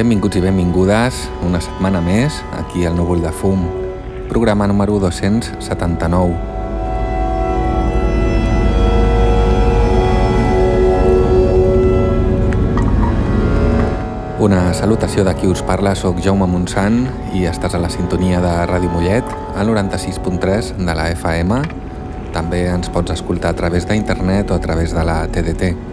benvinguts i benvingudes una setmana més aquí al Núvol de Fum, programa número 279. Una salutació de qui us parla, sóc Jaume Montsant i estàs a la sintonia de Ràdio Mollet, al 96.3 de la FM. També ens pots escoltar a través d'internet o a través de la TDT.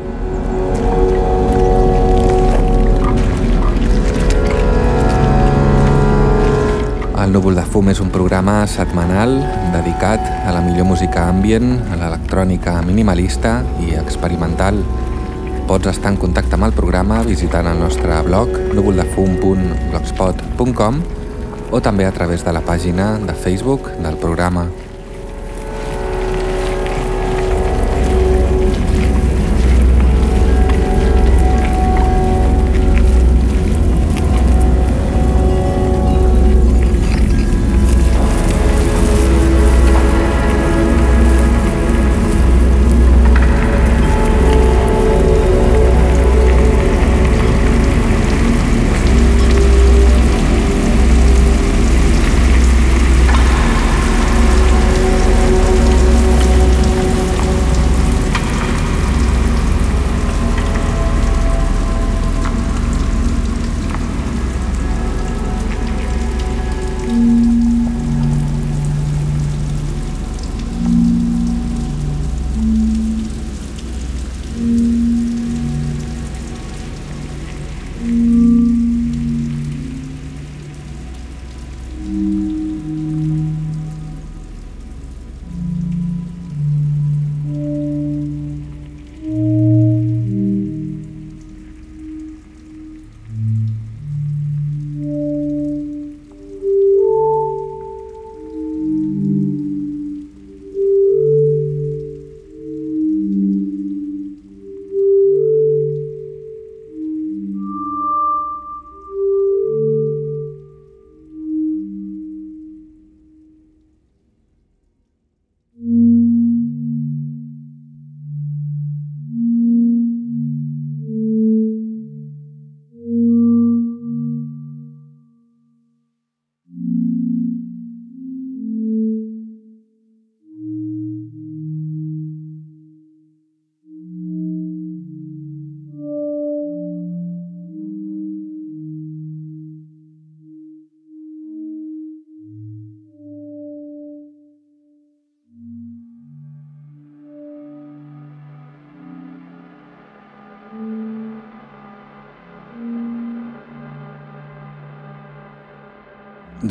Núvol de Fum és un programa setmanal dedicat a la millor música ambient, a l'electrònica minimalista i experimental. Pots estar en contacte amb el programa visitant el nostre blog núvoldefum.blogspot.com o també a través de la pàgina de Facebook del programa.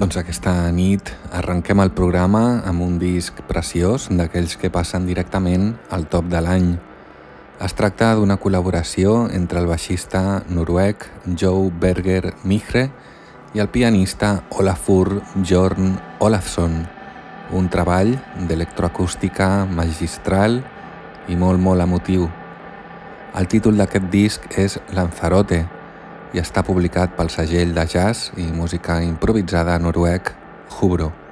Doncs aquesta nit arrenquem el programa amb un disc preciós d'aquells que passen directament al top de l'any. Es tracta d'una col·laboració entre el baixista noruec Joe Berger Migre i el pianista Olafur Jorn Olafsson, un treball d'electroacústica magistral i molt molt emotiu. El títol d'aquest disc és Lanzarote, i està publicat pel segell de jazz i música improvisada noruec Hubro.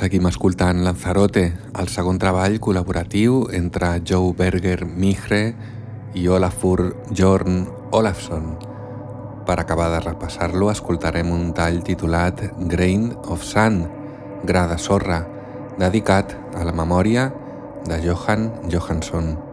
Seguim escoltant Lanzarote, el segon treball col·laboratiu entre Joe Berger Migre i Olafur Jorn Olafsson. Per acabar de repassar-lo, escoltarem un tall titulat Grain of Sand, gra de sorra, dedicat a la memòria de Johan Johansson.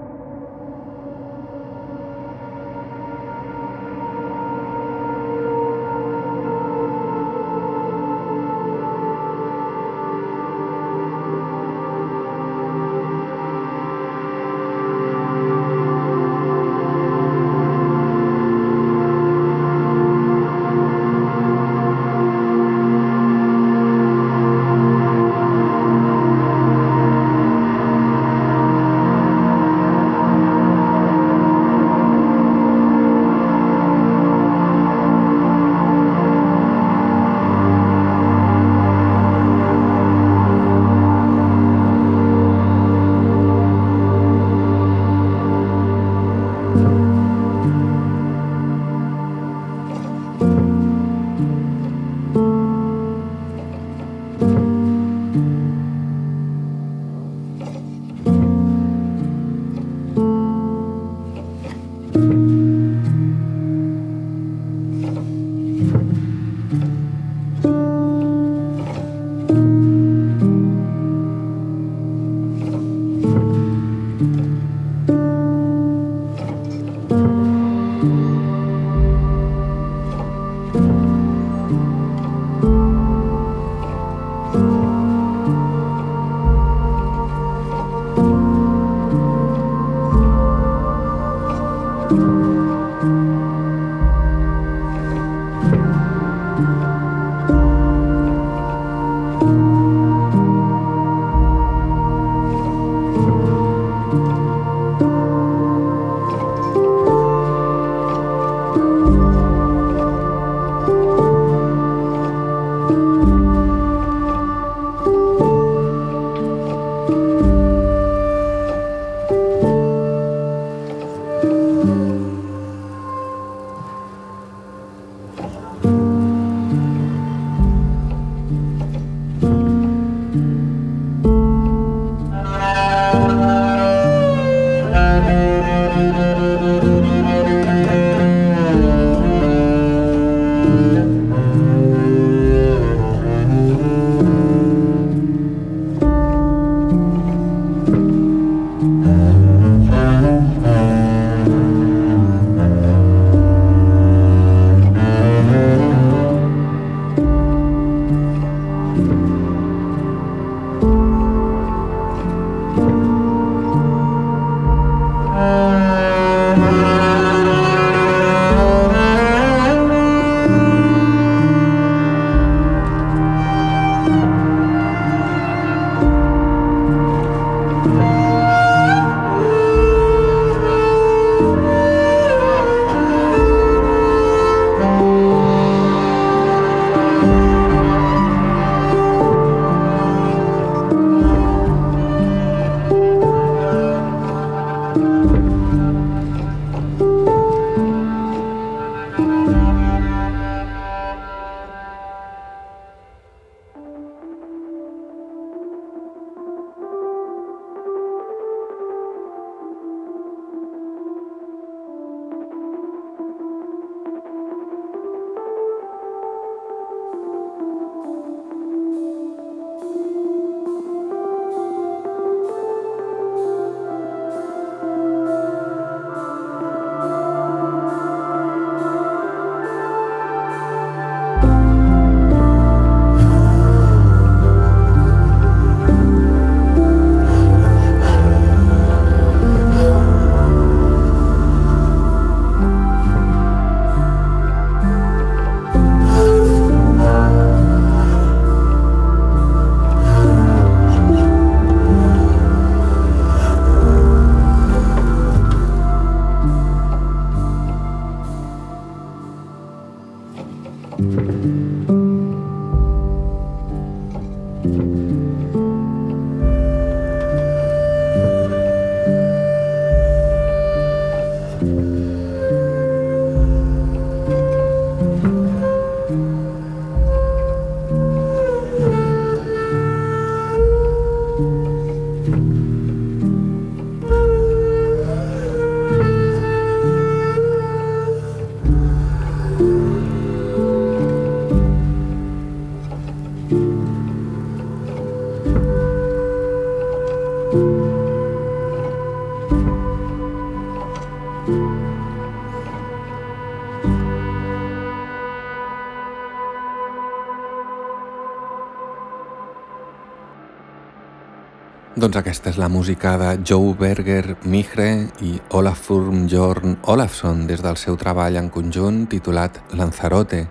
Doncs aquesta és la música de Joe Berger Migre i Olafur Jorn Olafsson des del seu treball en conjunt titulat Lanzarote,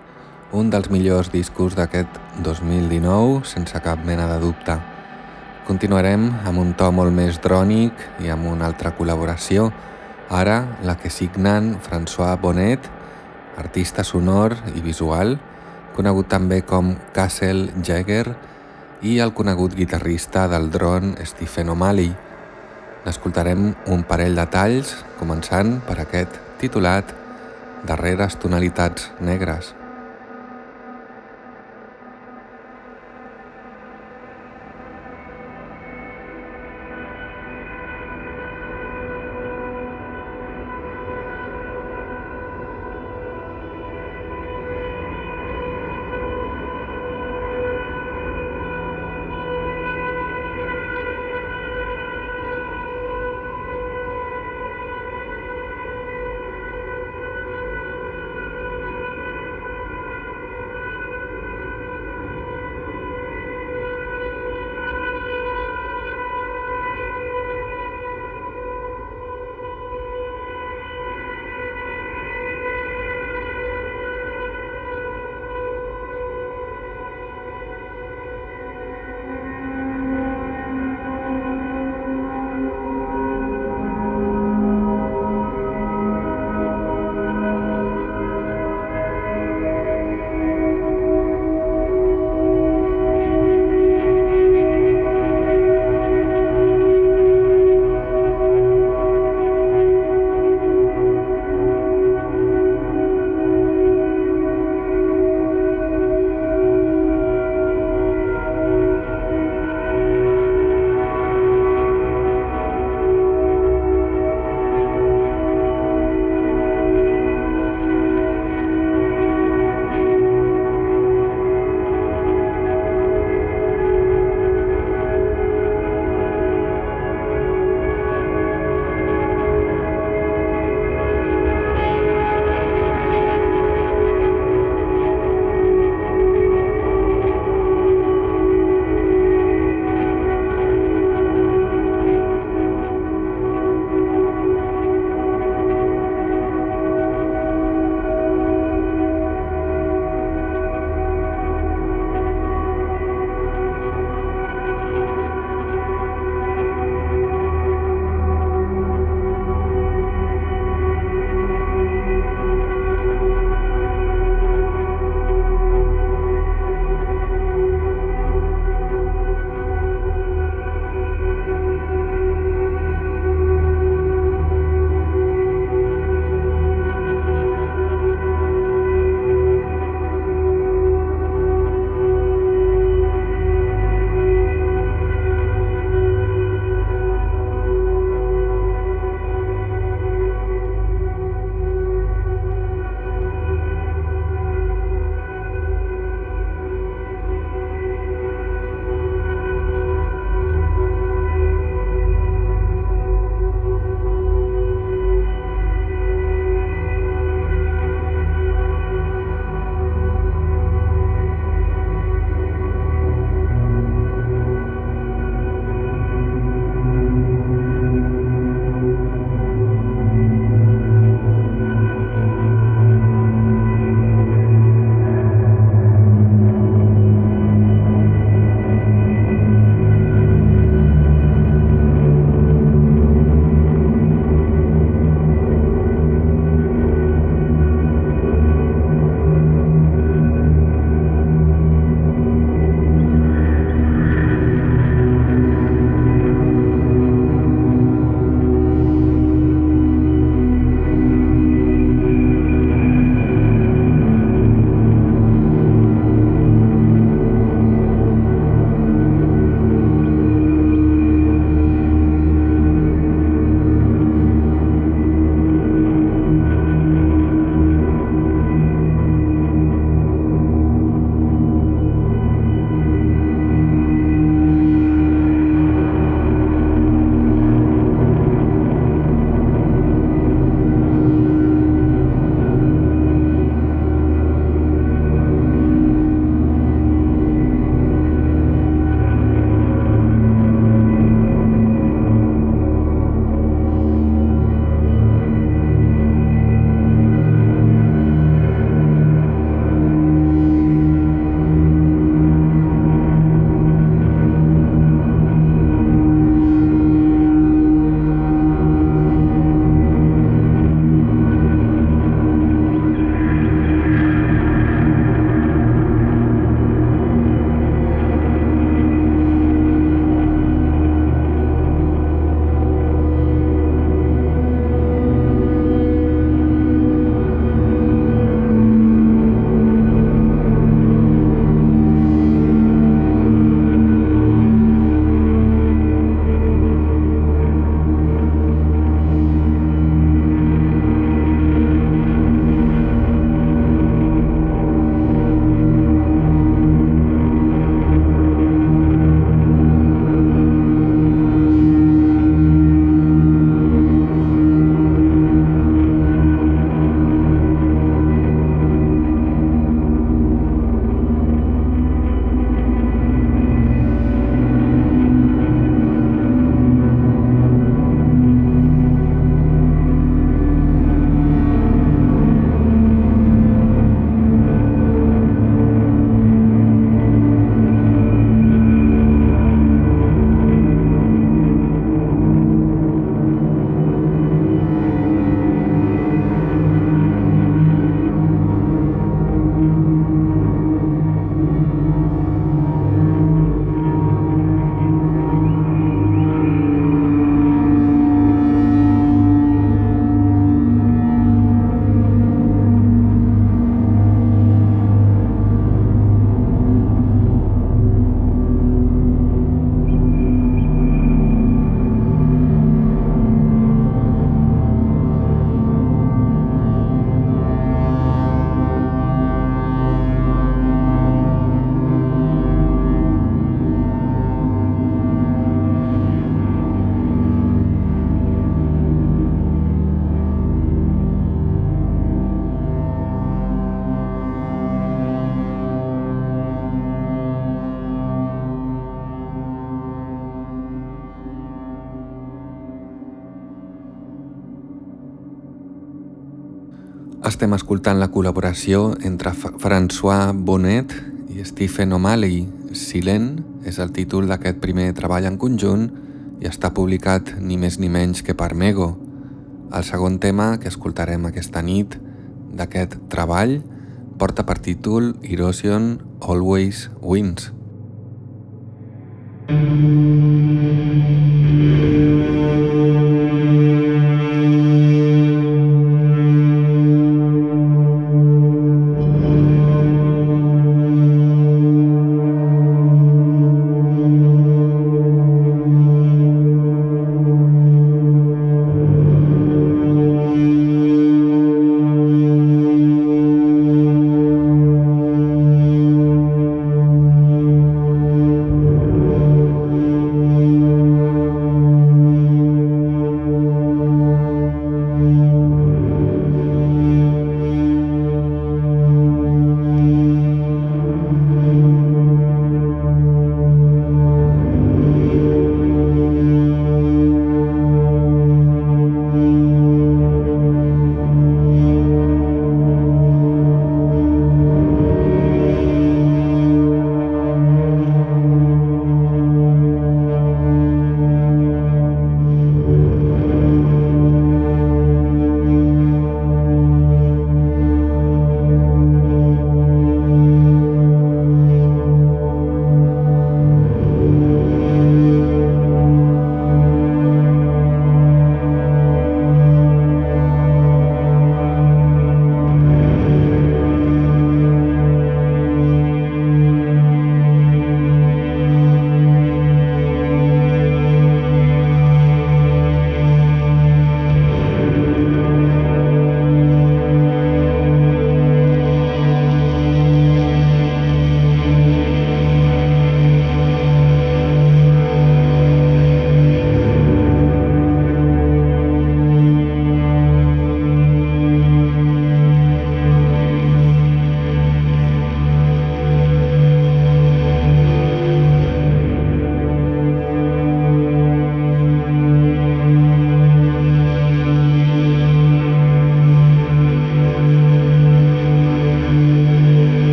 un dels millors discos d'aquest 2019 sense cap mena de dubte. Continuarem amb un to molt més drònic i amb una altra col·laboració, ara la que signen François Bonnet, artista sonor i visual, conegut també com Castle Jagger, i el conegut guitarrista del dron Stephen O'Malley. N'escoltarem un parell de talls, començant per aquest titulat Darreres tonalitats negres. Estem escoltant la col·laboració entre François Bonnet i Stephen O'Malley. Silent és el títol d'aquest primer treball en conjunt i està publicat ni més ni menys que per Mego. El segon tema que escoltarem aquesta nit d'aquest treball porta per títol Erosion Always Wins.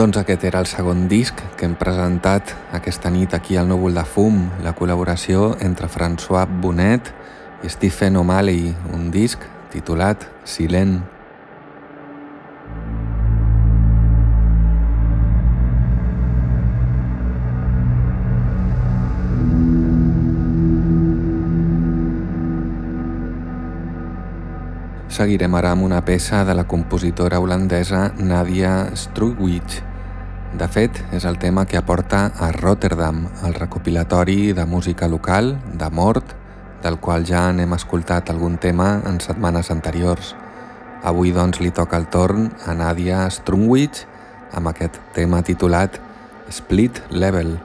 Doncs aquest era el segon disc que hem presentat aquesta nit aquí al Núvol de Fum, la col·laboració entre François Bonet i Stephen O'Malley, un disc titulat Silent. Seguirem ara amb una peça de la compositora holandesa Nadia Struwwich. De fet, és el tema que aporta a Rotterdam, el recopilatori de música local, de Mort, del qual ja n'hem escoltat algun tema en setmanes anteriors. Avui doncs li toca el torn a Nadia Strumwich amb aquest tema titulat Split Level.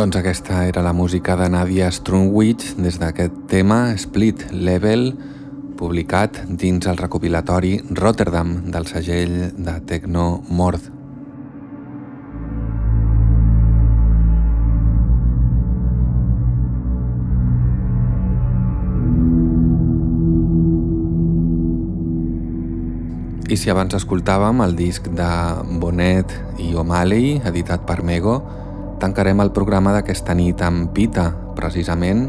Doncs aquesta era la música de Nadia Strunwich des d'aquest tema Split Level publicat dins el recopilatori Rotterdam del segell de Tecno Mord. I si abans escoltàvem el disc de Bonet i O'Malley, editat per Mego, Tancarem el programa d'aquesta nit amb Pita, precisament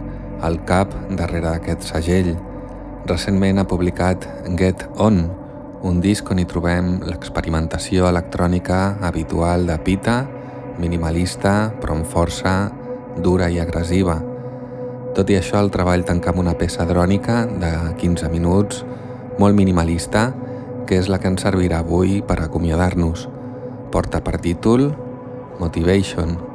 el cap darrere d'aquest segell. Recentment ha publicat Get On, un disc on hi trobem l'experimentació electrònica habitual de Pita, minimalista però amb força, dura i agressiva. Tot i això, el treball tanca amb una peça drònica de 15 minuts, molt minimalista, que és la que ens servirà avui per acomiadar-nos. Porta per títol Motivation.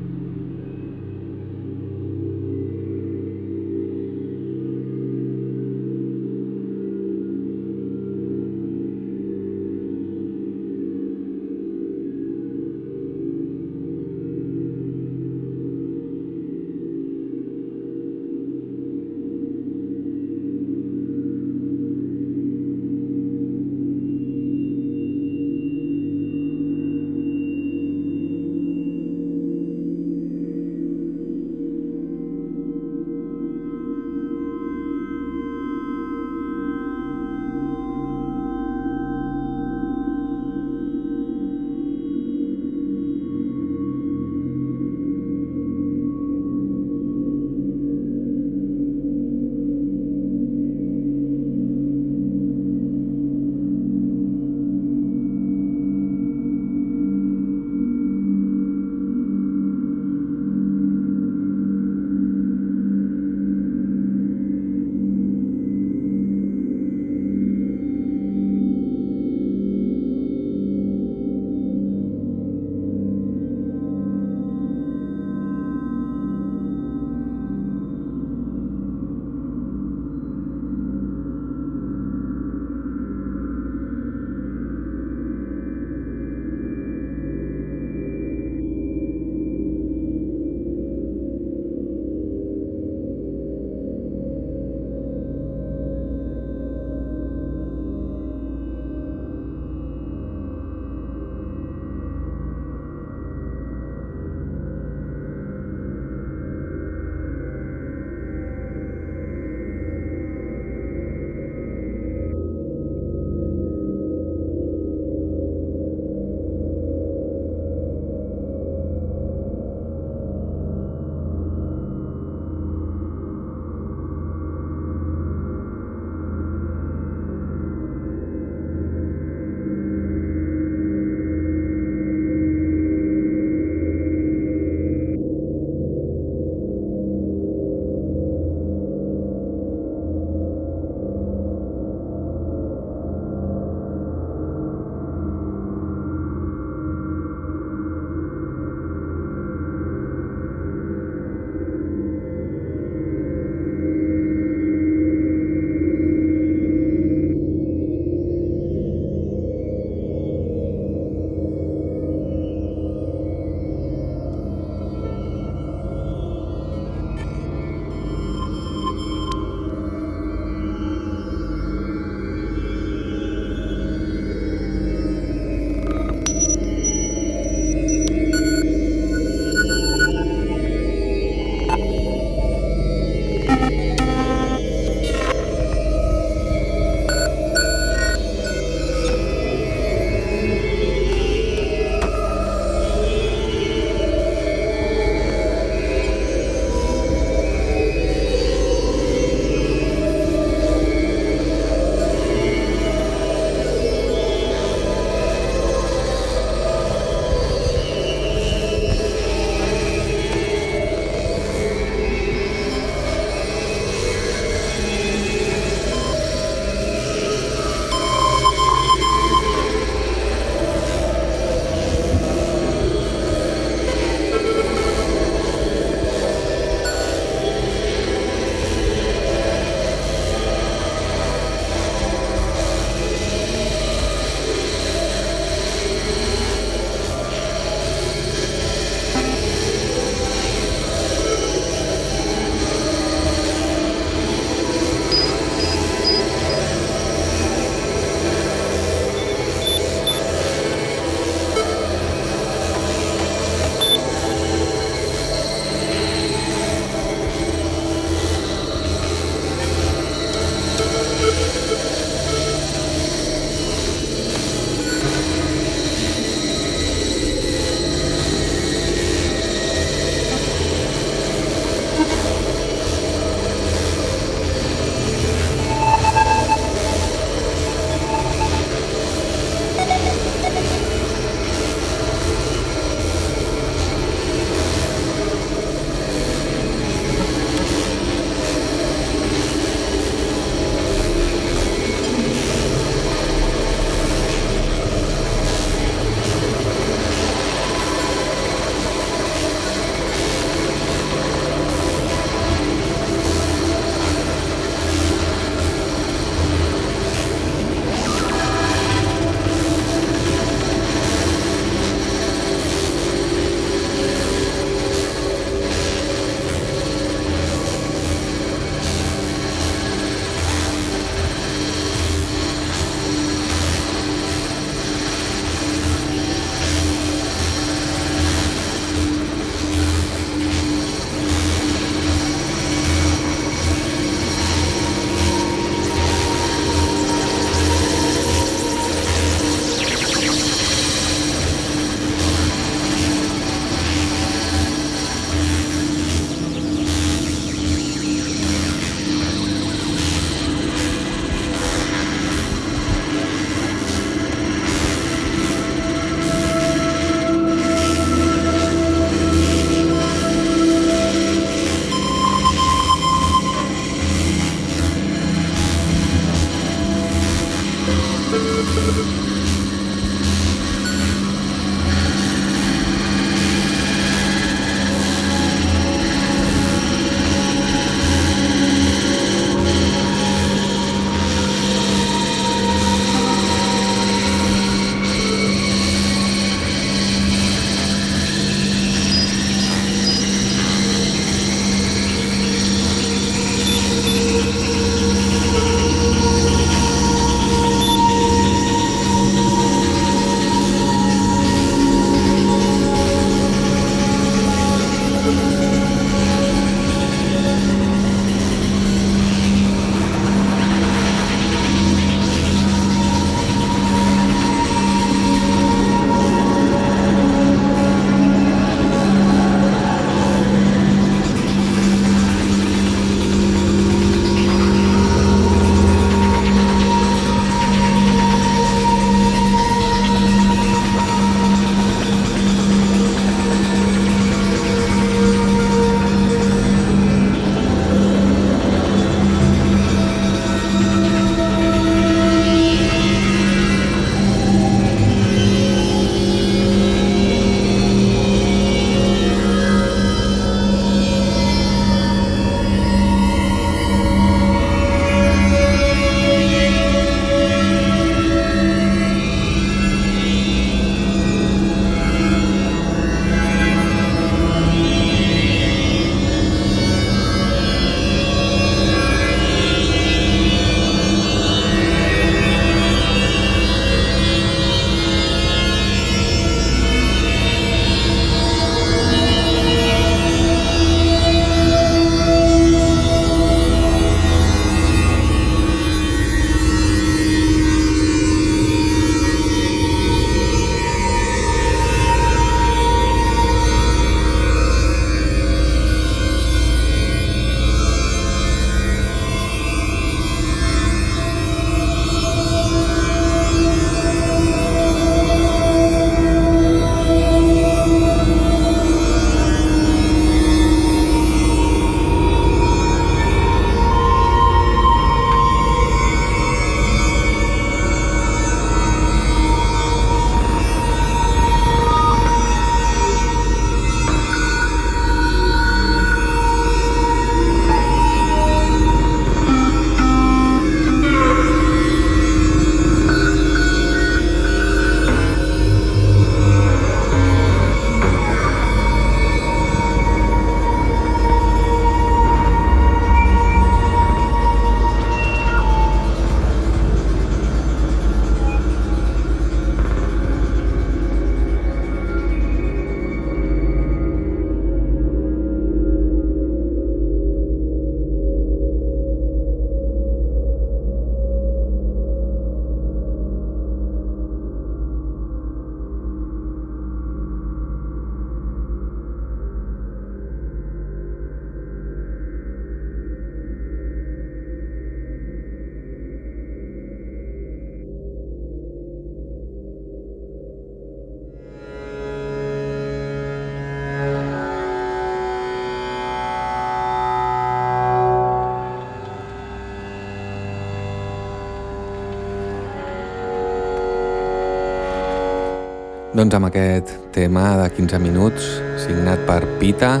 Doncs amb aquest tema de 15 minuts, signat per Pita,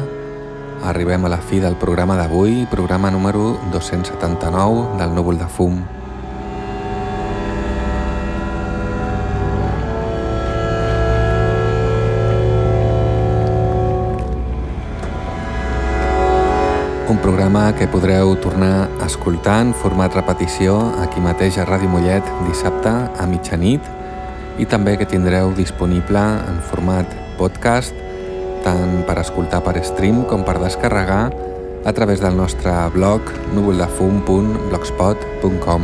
arribem a la fi del programa d'avui, programa número 279 del Núvol de Fum. Un programa que podreu tornar a escoltar en format repetició aquí mateix a Ràdio Mollet dissabte a mitjanit i també que tindreu disponible en format podcast tant per escoltar per stream com per descarregar a través del nostre blog núvoldefum.blogspot.com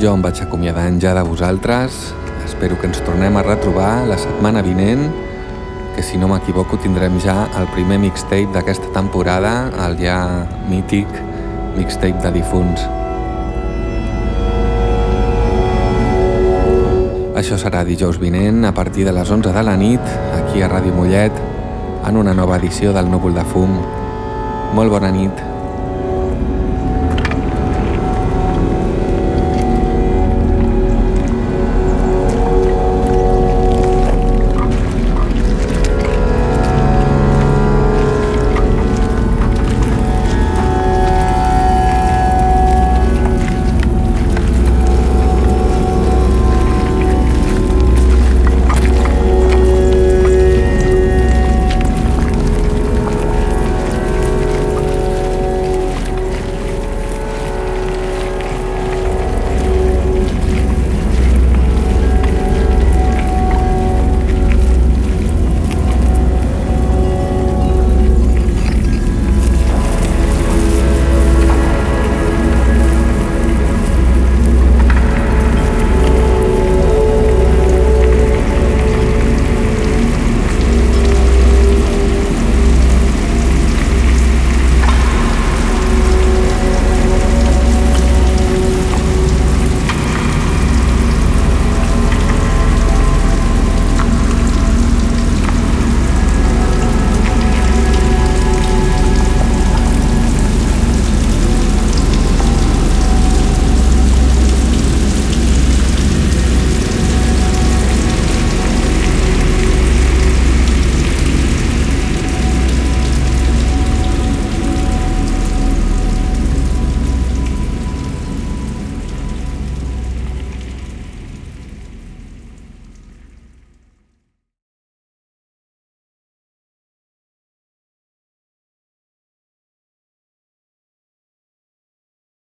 Jo em vaig acomiadant ja de vosaltres, espero que ens tornem a retrobar la setmana vinent que si no m'equivoco tindrem ja el primer mixtape d'aquesta temporada, el ja mític mixtape de difunts. Això serà dijous vinent a partir de les 11 de la nit, aquí a Ràdio Mollet, en una nova edició del Núvol de Fum. Molt bona nit